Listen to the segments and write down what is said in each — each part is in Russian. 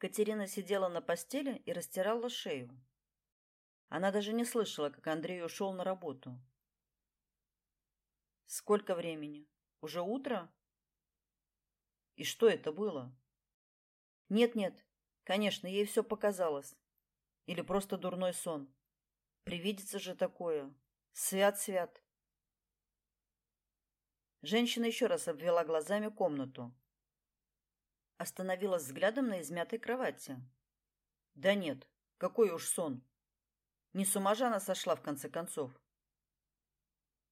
Катерина сидела на постели и растирала шею. Она даже не слышала, как Андрей ушел на работу. Сколько времени? Уже утро? И что это было? Нет-нет, конечно, ей все показалось. Или просто дурной сон. Привидится же такое. Свят-свят. Женщина еще раз обвела глазами комнату. Остановилась взглядом на измятой кровати. Да нет, какой уж сон. Не с ума же она сошла в конце концов.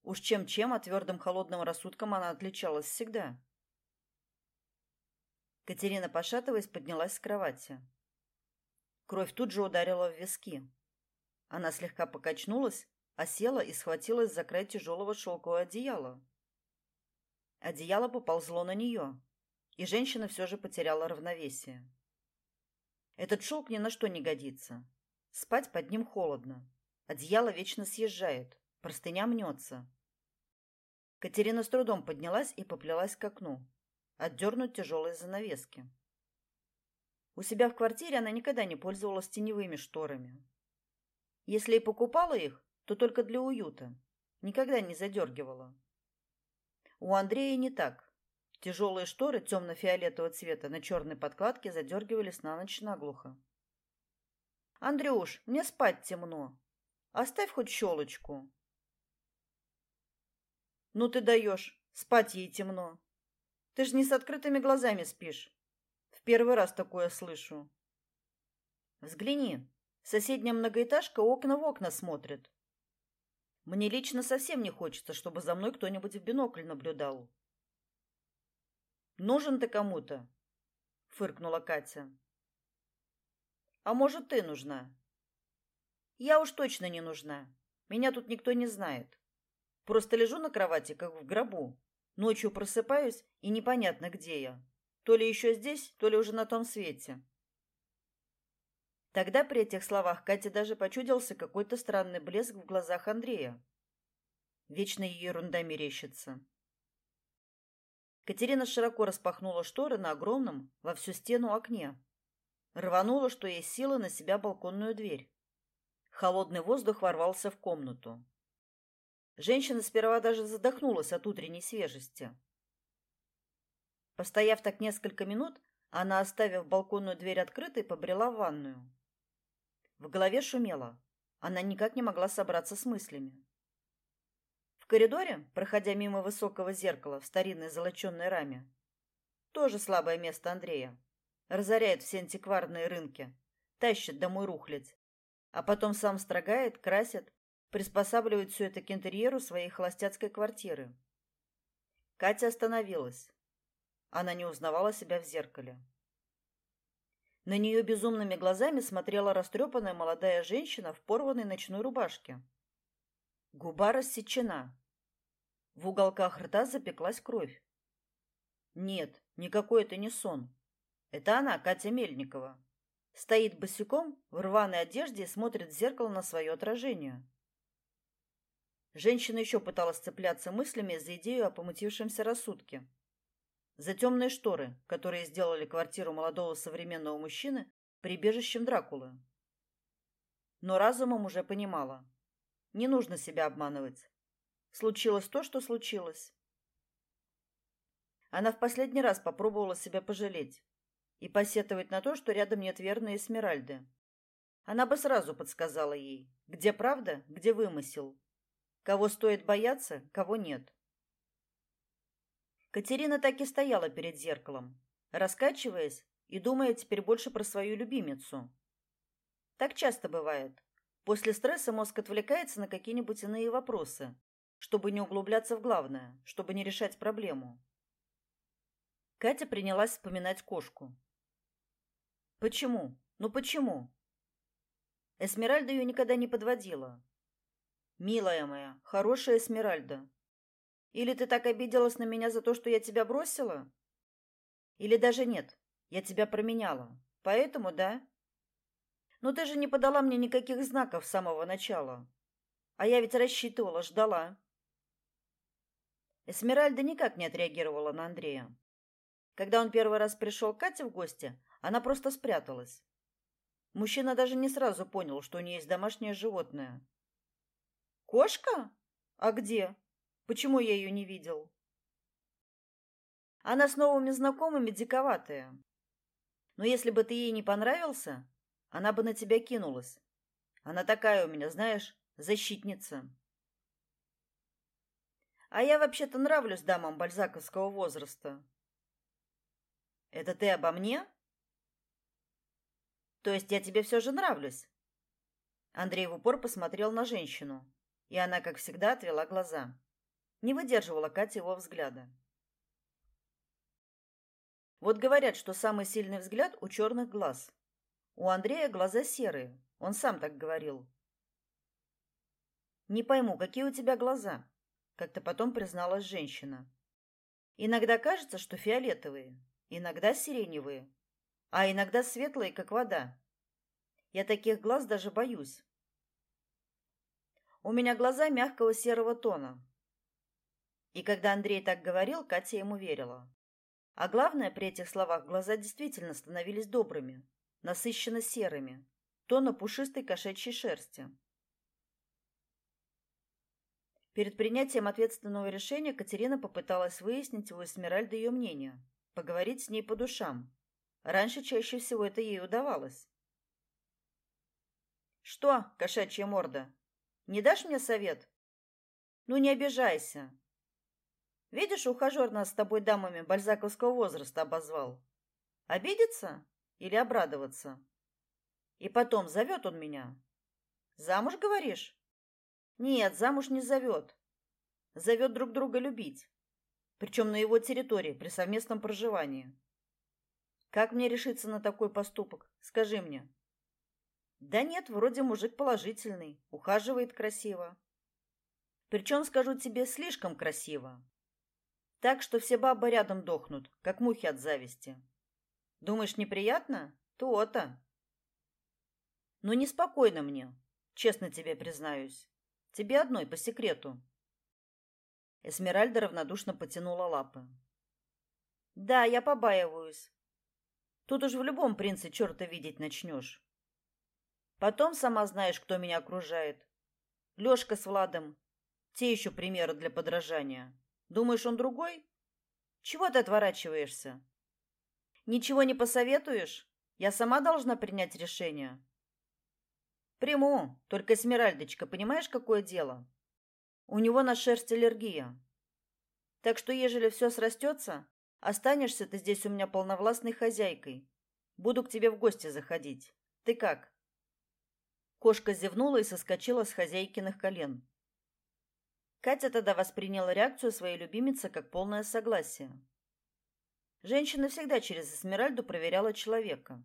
Уж чем-чем, а твердым холодным рассудком она отличалась всегда. Катерина, пошатываясь, поднялась с кровати. Кровь тут же ударила в виски. Она слегка покачнулась, а села и схватилась за край тяжелого шелкового одеяла. Одеяло поползло на нее, и женщина все же потеряла равновесие. Этот шелк ни на что не годится. Спать под ним холодно. Одеяло вечно съезжает, простыня мнется. Катерина с трудом поднялась и поплелась к окну отдернуть тяжелые занавески. У себя в квартире она никогда не пользовалась теневыми шторами. Если и покупала их, то только для уюта, никогда не задергивала. У Андрея не так. Тяжелые шторы темно-фиолетового цвета на черной подкладке задергивались на ночь наглухо. «Андрюш, мне спать темно. Оставь хоть щелочку». «Ну ты даешь, спать ей темно. Ты ж не с открытыми глазами спишь. В первый раз такое слышу. Взгляни. Соседняя многоэтажка окна в окна смотрит. Мне лично совсем не хочется, чтобы за мной кто-нибудь в бинокль наблюдал. Нужен ты кому-то? фыркнула Катя. А может, ты нужна? Я уж точно не нужна. Меня тут никто не знает. Просто лежу на кровати, как в гробу. Ночью просыпаюсь, и непонятно, где я. То ли еще здесь, то ли уже на том свете. Тогда при этих словах Кате даже почудился какой-то странный блеск в глазах Андрея. Вечно ей ерунда мерещится. Катерина широко распахнула шторы на огромном во всю стену окне. Рванула, что есть силы, на себя балконную дверь. Холодный воздух ворвался в комнату. Женщина сперва даже задохнулась от утренней свежести. Постояв так несколько минут, она, оставив балконную дверь открытой, побрела в ванную. В голове шумело. Она никак не могла собраться с мыслями. Коридоре, проходя мимо высокого зеркала в старинной золоченной раме, тоже слабое место Андрея, разоряет все антикварные рынки, тащит домой рухлядь, а потом сам строгает, красит, приспосабливает все это к интерьеру своей холостяцкой квартиры. Катя остановилась. Она не узнавала себя в зеркале. На нее безумными глазами смотрела растрепанная молодая женщина в порванной ночной рубашке. Губа рассечена. В уголках рта запеклась кровь. Нет, никакой это не сон. Это она, Катя Мельникова. Стоит босиком в рваной одежде и смотрит в зеркало на свое отражение. Женщина еще пыталась цепляться мыслями за идею о помутившемся рассудке. За темные шторы, которые сделали квартиру молодого современного мужчины прибежищем Дракулы. Но разумом уже понимала. Не нужно себя обманывать. Случилось то, что случилось. Она в последний раз попробовала себя пожалеть и посетовать на то, что рядом нет верной Эсмеральды. Она бы сразу подсказала ей, где правда, где вымысел, Кого стоит бояться, кого нет. Катерина так и стояла перед зеркалом, раскачиваясь и думая теперь больше про свою любимицу. Так часто бывает. После стресса мозг отвлекается на какие-нибудь иные вопросы, чтобы не углубляться в главное, чтобы не решать проблему. Катя принялась вспоминать кошку. Почему? Ну почему? Эсмеральда ее никогда не подводила. Милая моя, хорошая Эсмеральда. Или ты так обиделась на меня за то, что я тебя бросила? Или даже нет, я тебя променяла. Поэтому, да? Но ты же не подала мне никаких знаков с самого начала. А я ведь рассчитывала, ждала. Эсмеральда никак не отреагировала на Андрея. Когда он первый раз пришел к Кате в гости, она просто спряталась. Мужчина даже не сразу понял, что у нее есть домашнее животное. Кошка? А где? Почему я ее не видел? Она с новыми знакомыми диковатая. Но если бы ты ей не понравился, она бы на тебя кинулась. Она такая у меня, знаешь, защитница. А я вообще-то нравлюсь дамам бальзаковского возраста. Это ты обо мне? То есть я тебе все же нравлюсь? Андрей в упор посмотрел на женщину, и она, как всегда, отвела глаза. Не выдерживала Катя его взгляда. Вот говорят, что самый сильный взгляд у черных глаз. У Андрея глаза серые. Он сам так говорил. Не пойму, какие у тебя глаза? как-то потом призналась женщина. Иногда кажется, что фиолетовые, иногда сиреневые, а иногда светлые, как вода. Я таких глаз даже боюсь. У меня глаза мягкого серого тона. И когда Андрей так говорил, Катя ему верила. А главное, при этих словах глаза действительно становились добрыми, насыщенно серыми, тона пушистой кошачьей шерсти. Перед принятием ответственного решения Катерина попыталась выяснить у Эсмеральды ее мнение, поговорить с ней по душам. Раньше чаще всего это ей удавалось. Что, кошачья морда? Не дашь мне совет? Ну не обижайся. Видишь, ухажер нас с тобой дамами бальзаковского возраста обозвал. Обидеться или обрадоваться? И потом зовет он меня. Замуж, говоришь? Нет, замуж не зовет. Зовет друг друга любить. Причем на его территории, при совместном проживании. Как мне решиться на такой поступок? Скажи мне. Да нет, вроде мужик положительный, ухаживает красиво. Причем, скажу тебе, слишком красиво. Так что все бабы рядом дохнут, как мухи от зависти. Думаешь, неприятно? То-то. Но неспокойно мне, честно тебе признаюсь. Тебе одной по секрету. Эсмеральда равнодушно потянула лапы. Да, я побаиваюсь. Тут уж в любом принце черта видеть начнешь. Потом сама знаешь, кто меня окружает. Лёшка с Владом. Те еще примеры для подражания. Думаешь, он другой? Чего ты отворачиваешься? Ничего не посоветуешь? Я сама должна принять решение. Приму, только Смиральдочка, понимаешь, какое дело? У него на шерсть аллергия. Так что, ежели все срастется, останешься ты здесь у меня полновластной хозяйкой. Буду к тебе в гости заходить. Ты как? Кошка зевнула и соскочила с хозяйкиных колен. Катя тогда восприняла реакцию своей любимицы как полное согласие. Женщина всегда через Эсмеральду проверяла человека.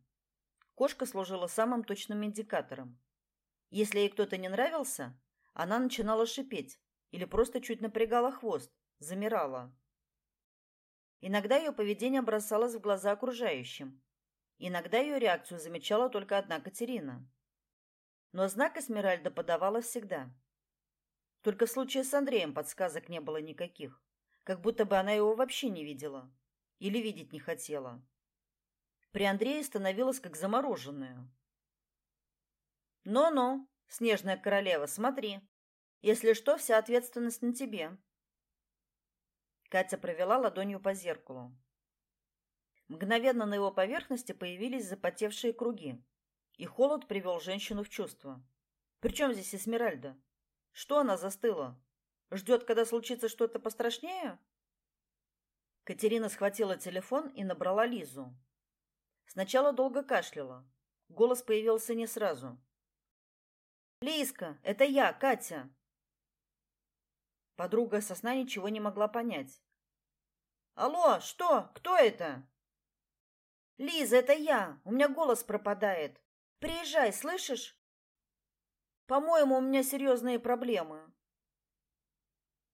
Кошка служила самым точным индикатором. Если ей кто-то не нравился, она начинала шипеть или просто чуть напрягала хвост, замирала. Иногда ее поведение бросалось в глаза окружающим. Иногда ее реакцию замечала только одна Катерина. Но знак Эсмеральда подавала всегда. Только в случае с Андреем подсказок не было никаких, как будто бы она его вообще не видела или видеть не хотела. При Андрее становилась как замороженная. «Ну-ну, снежная королева, смотри. Если что, вся ответственность на тебе». Катя провела ладонью по зеркалу. Мгновенно на его поверхности появились запотевшие круги, и холод привел женщину в чувство. «При здесь Эсмеральда? Что она застыла? Ждет, когда случится что-то пострашнее?» Катерина схватила телефон и набрала Лизу. Сначала долго кашляла. Голос появился не сразу. Лиска, это я, Катя. Подруга сосна ничего не могла понять. Алло, что? Кто это? Лиза, это я. У меня голос пропадает. Приезжай, слышишь? По-моему, у меня серьезные проблемы.